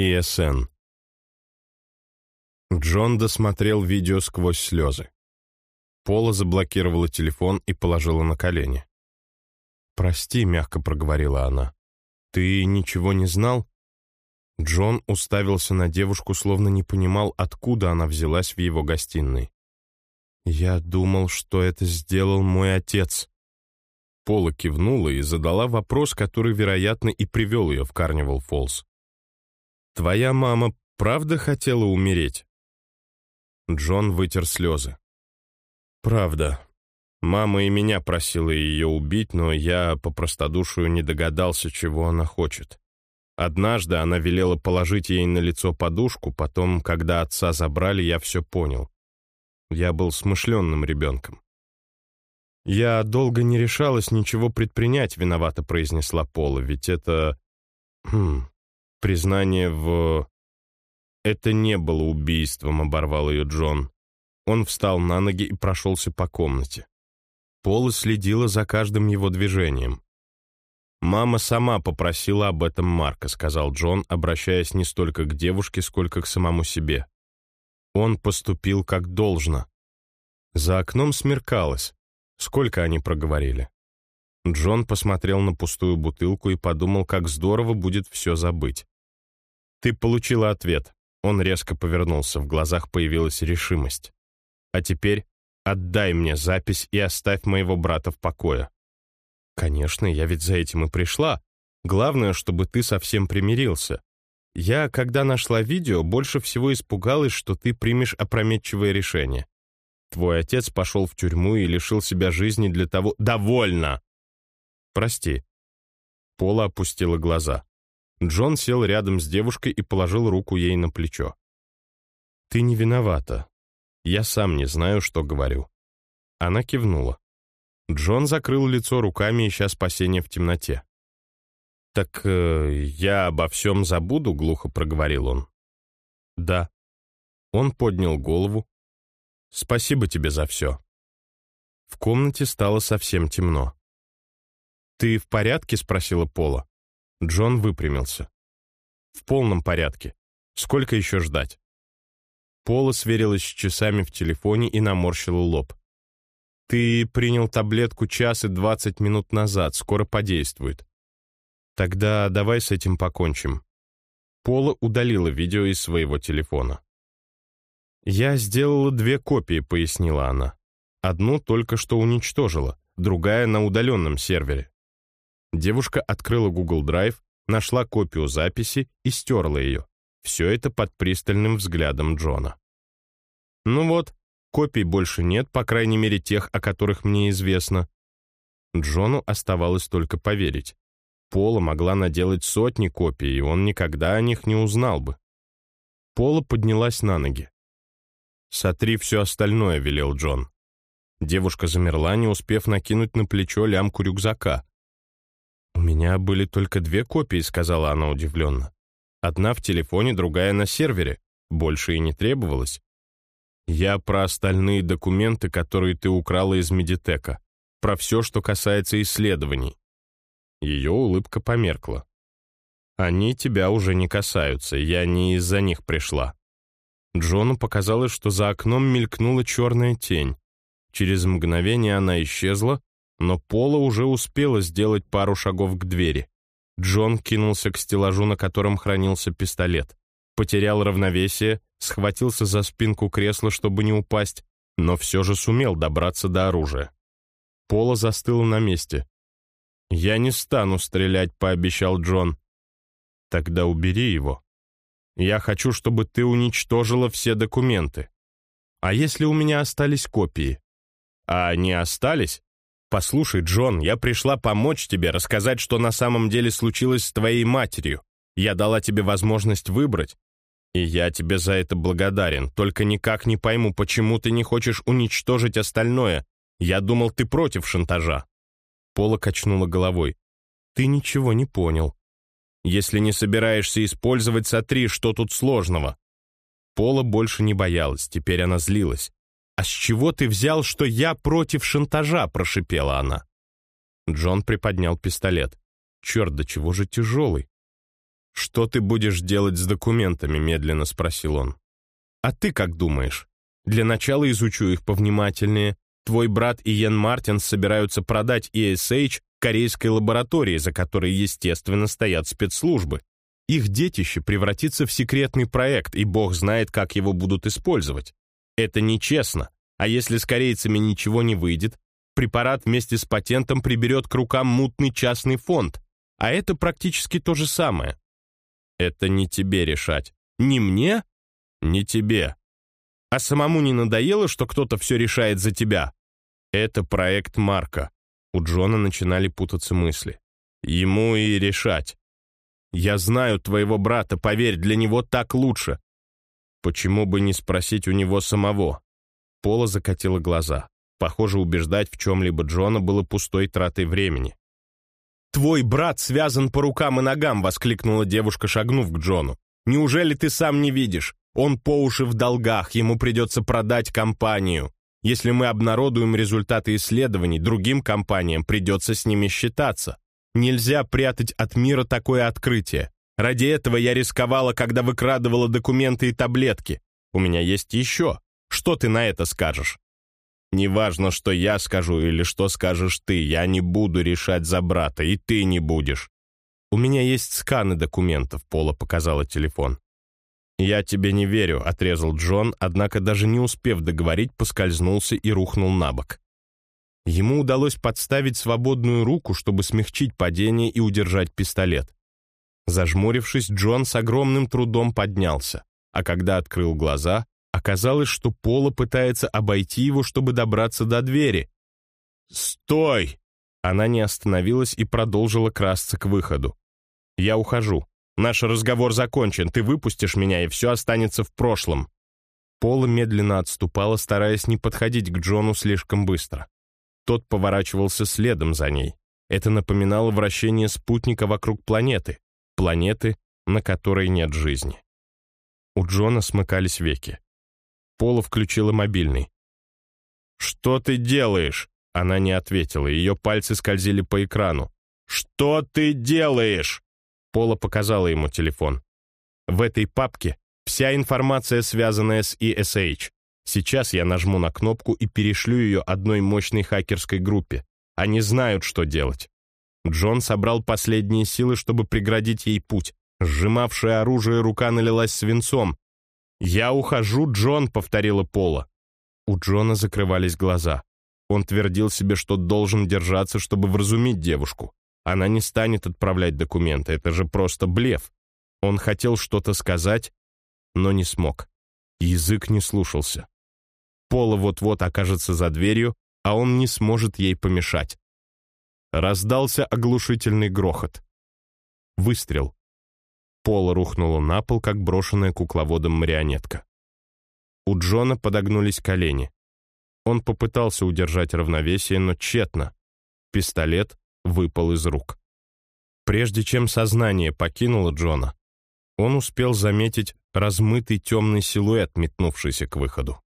ИСН. Джон досмотрел видео сквозь слезы. Пола заблокировала телефон и положила на колени. «Прости», — мягко проговорила она. «Ты ничего не знал?» Джон уставился на девушку, словно не понимал, откуда она взялась в его гостиной. «Я думал, что это сделал мой отец». Пола кивнула и задала вопрос, который, вероятно, и привел ее в Карнивал Фоллс. «Твоя мама правда хотела умереть?» Джон вытер слезы. «Правда. Мама и меня просила ее убить, но я по простодушию не догадался, чего она хочет. Однажды она велела положить ей на лицо подушку, потом, когда отца забрали, я все понял. Я был смышленным ребенком. «Я долго не решалась ничего предпринять», — виновато произнесла Пола, «ведь это... Хм, признание в...» «Это не было убийством», — оборвал ее Джон. Он встал на ноги и прошелся по комнате. Пола следила за каждым его движением. «Мама сама попросила об этом Марка», — сказал Джон, обращаясь не столько к девушке, сколько к самому себе. Он поступил как должно. За окном смеркалось. Сколько они проговорили? Джон посмотрел на пустую бутылку и подумал, как здорово будет все забыть. «Ты получила ответ». Он резко повернулся, в глазах появилась решимость. «А теперь отдай мне запись и оставь моего брата в покое». «Конечно, я ведь за этим и пришла. Главное, чтобы ты совсем примирился. Я, когда нашла видео, больше всего испугалась, что ты примешь опрометчивое решение. Твой отец пошел в тюрьму и лишил себя жизни для того... Довольно! Прости. Пола опустила глаза. Джон сел рядом с девушкой и положил руку ей на плечо. «Ты не виновата. Я сам не знаю, что говорю». Она кивнула. Джон закрыл лицо руками, ища спасения в темноте. «Так э, я обо всем забуду?» — глухо проговорил он. «Да». Он поднял голову, Спасибо тебе за все». В комнате стало совсем темно. «Ты в порядке?» — спросила Пола. Джон выпрямился. «В полном порядке. Сколько еще ждать?» Пола сверилась с часами в телефоне и наморщила лоб. «Ты принял таблетку час и двадцать минут назад, скоро подействует. Тогда давай с этим покончим». Пола удалила видео из своего телефона. «Я сделала две копии», — пояснила она. «Одну только что уничтожила, другая на удаленном сервере». Девушка открыла Google Drive, нашла копию записи и стерла ее. Все это под пристальным взглядом Джона. «Ну вот, копий больше нет, по крайней мере тех, о которых мне известно». Джону оставалось только поверить. Пола могла наделать сотни копий, и он никогда о них не узнал бы. Пола поднялась на ноги. «Сотри все остальное», — велел Джон. Девушка замерла, не успев накинуть на плечо лямку рюкзака. «У меня были только две копии», — сказала она удивленно. «Одна в телефоне, другая на сервере. Больше и не требовалось. Я про остальные документы, которые ты украла из Медитека. Про все, что касается исследований». Ее улыбка померкла. «Они тебя уже не касаются, я не из-за них пришла. Джону показалось, что за окном мелькнула черная тень. Через мгновение она исчезла, но Пола уже успела сделать пару шагов к двери. Джон кинулся к стеллажу, на котором хранился пистолет. Потерял равновесие, схватился за спинку кресла, чтобы не упасть, но все же сумел добраться до оружия. Пола застыла на месте. «Я не стану стрелять», — пообещал Джон. «Тогда убери его», я хочу, чтобы ты уничтожила все документы. А если у меня остались копии? А они остались? Послушай, Джон, я пришла помочь тебе, рассказать, что на самом деле случилось с твоей матерью. Я дала тебе возможность выбрать. И я тебе за это благодарен, только никак не пойму, почему ты не хочешь уничтожить остальное. Я думал, ты против шантажа. Пола качнула головой. Ты ничего не понял. Если не собираешься использовать, сотри, что тут сложного». Пола больше не боялась, теперь она злилась. «А с чего ты взял, что я против шантажа?» — прошипела она. Джон приподнял пистолет. «Черт, до чего же тяжелый?» «Что ты будешь делать с документами?» — медленно спросил он. «А ты как думаешь? Для начала изучу их повнимательнее. Твой брат и Йен Мартин собираются продать ESH корейской лаборатории, за которой, естественно, стоят спецслужбы. Их детище превратится в секретный проект, и бог знает, как его будут использовать. Это нечестно. А если с корейцами ничего не выйдет, препарат вместе с патентом приберет к рукам мутный частный фонд. А это практически то же самое. Это не тебе решать. Не мне, не тебе. А самому не надоело, что кто-то все решает за тебя? Это проект Марка. У Джона начинали путаться мысли. Ему и решать. Я знаю твоего брата, поверь, для него так лучше. Почему бы не спросить у него самого? Пола закатила глаза. Похоже, убеждать в чем-либо Джона было пустой тратой времени. «Твой брат связан по рукам и ногам!» — воскликнула девушка, шагнув к Джону. «Неужели ты сам не видишь? Он по уши в долгах, ему придется продать компанию. Если мы обнародуем результаты исследований, другим компаниям придется с ними считаться. Нельзя прятать от мира такое открытие. Ради этого я рисковала, когда выкрадывала документы и таблетки. У меня есть еще. Что ты на это скажешь? Неважно, что я скажу или что скажешь ты, я не буду решать за брата, и ты не будешь. У меня есть сканы документов, Пола показала телефон. «Я тебе не верю», — отрезал Джон, однако даже не успев договорить, поскользнулся и рухнул на бок. Ему удалось подставить свободную руку, чтобы смягчить падение и удержать пистолет. Зажмурившись, Джон с огромным трудом поднялся, а когда открыл глаза, оказалось, что Пола пытается обойти его, чтобы добраться до двери. «Стой!» Она не остановилась и продолжила красться к выходу. «Я ухожу. Наш разговор закончен. Ты выпустишь меня, и все останется в прошлом». Пола медленно отступала, стараясь не подходить к Джону слишком быстро. Тот поворачивался следом за ней. Это напоминало вращение спутника вокруг планеты, планеты, на которой нет жизни. У Джона смыкались веки. Пола включила мобильный. «Что ты делаешь?» Она не ответила, ее пальцы скользили по экрану. «Что ты делаешь?» Пола показала ему телефон. «В этой папке вся информация, связанная с ESH. Сейчас я нажму на кнопку и перешлю ее одной мощной хакерской группе. Они знают, что делать. Джон собрал последние силы, чтобы преградить ей путь. Сжимавшая оружие рука налилась свинцом. «Я ухожу, Джон», — повторила Пола. У Джона закрывались глаза. Он твердил себе, что должен держаться, чтобы вразумить девушку. Она не станет отправлять документы, это же просто блеф. Он хотел что-то сказать, но не смог. Язык не слушался. Пола вот-вот окажется за дверью, а он не сможет ей помешать. Раздался оглушительный грохот. Выстрел. Пола рухнула на пол, как брошенная кукловодом марионетка. У Джона подогнулись колени. Он попытался удержать равновесие, но тщетно. Пистолет выпал из рук. Прежде чем сознание покинуло Джона, он успел заметить размытый темный силуэт, метнувшийся к выходу.